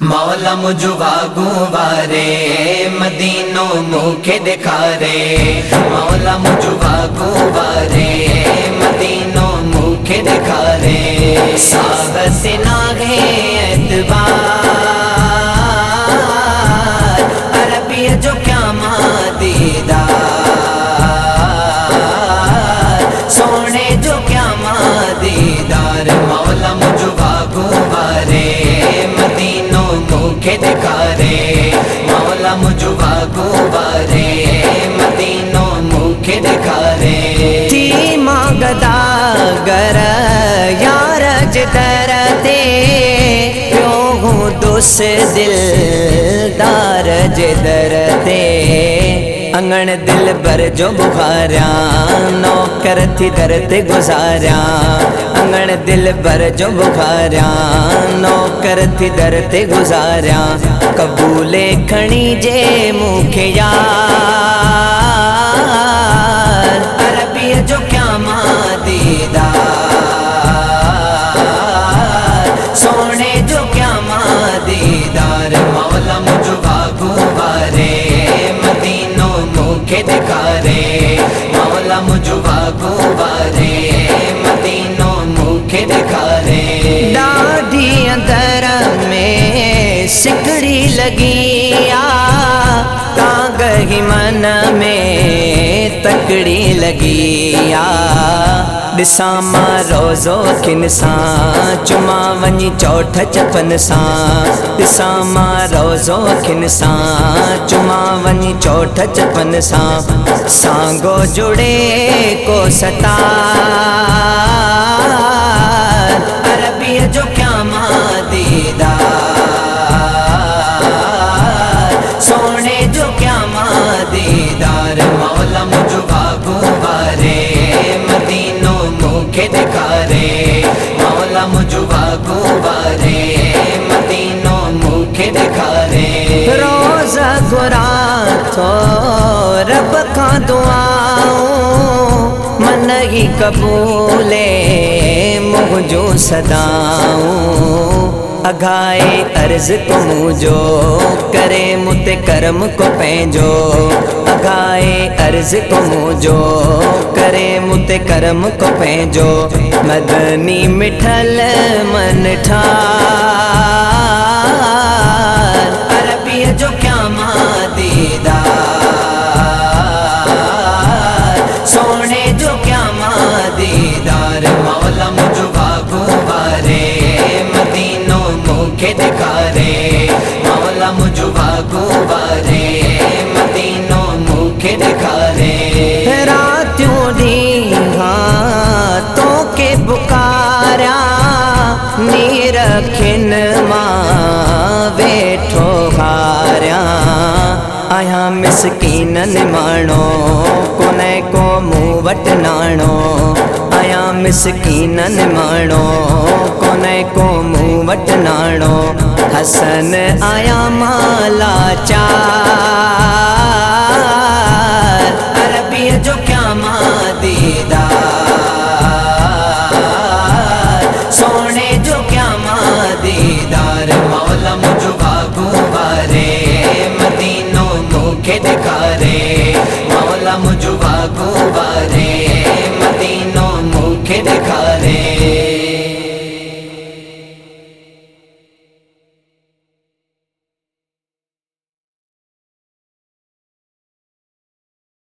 مولا مجوا گوارے مدینوں کے دکھا رے مولا مجوا گو موکھے دکھا رے مولا مجھوا گوارے، مدینوں موکھے دکھا رے تی جی ماگدا گر، یار جدر دے پیو ہوں دوس دل دار جدر دے انگن دل بر جو بخاریا نوکر تھی در تے گزاریا انگن دل بر جو بخاریا نوکر تھی در تے گزاریا۔ قبولے کھنی جے موکھے یار۔ عربی جو کیا مادیدار سونے جو کیا مادیدار مولا مجھوا گہی میں تکڑی لگی آ ڈساں ماں روزو کن ساں چما ونی چوٹھ چپن ساں۔ ڈساں ماں روزو کن ساں چما ونی چوٹھ چپن ساں۔ سانگو جڑے کو مادیدار مولا مجھوا گوارے مدینوں موکھے دکھا رے مولا مجھوا گوارے مدینوں موکھے دکھا رے روز گرا تو رب کا دعاؤں من ہی قبولے، مجھو صداؤں اگائے عرض کو مجھو کرے مت کرم کو پینجو۔ اگائے عرض کو مجھو کرے مت کرم کو پینجو۔ مدنی مٹھل من ٹھار موکھے دکھا رے مولا مجھوا گوارے مدینوں موکھے دکھا رے راتوں دی ہاتھوں کے بکارا نیر کھن ماں بیٹھو ہاریا آیا مسکینن مانو کونے کو منہ وٹ نانو۔ آیا مسکینن مانو کونے کو منہ وٹ نانو حسن آیا مالا چار عربی جو کیا مادیدار سونے جو کیا مادیدار مولا مجھوا گوارے مدینوں موکھے دکھا رے مولا مجھوا گوارے مدینوں موکھے دکھا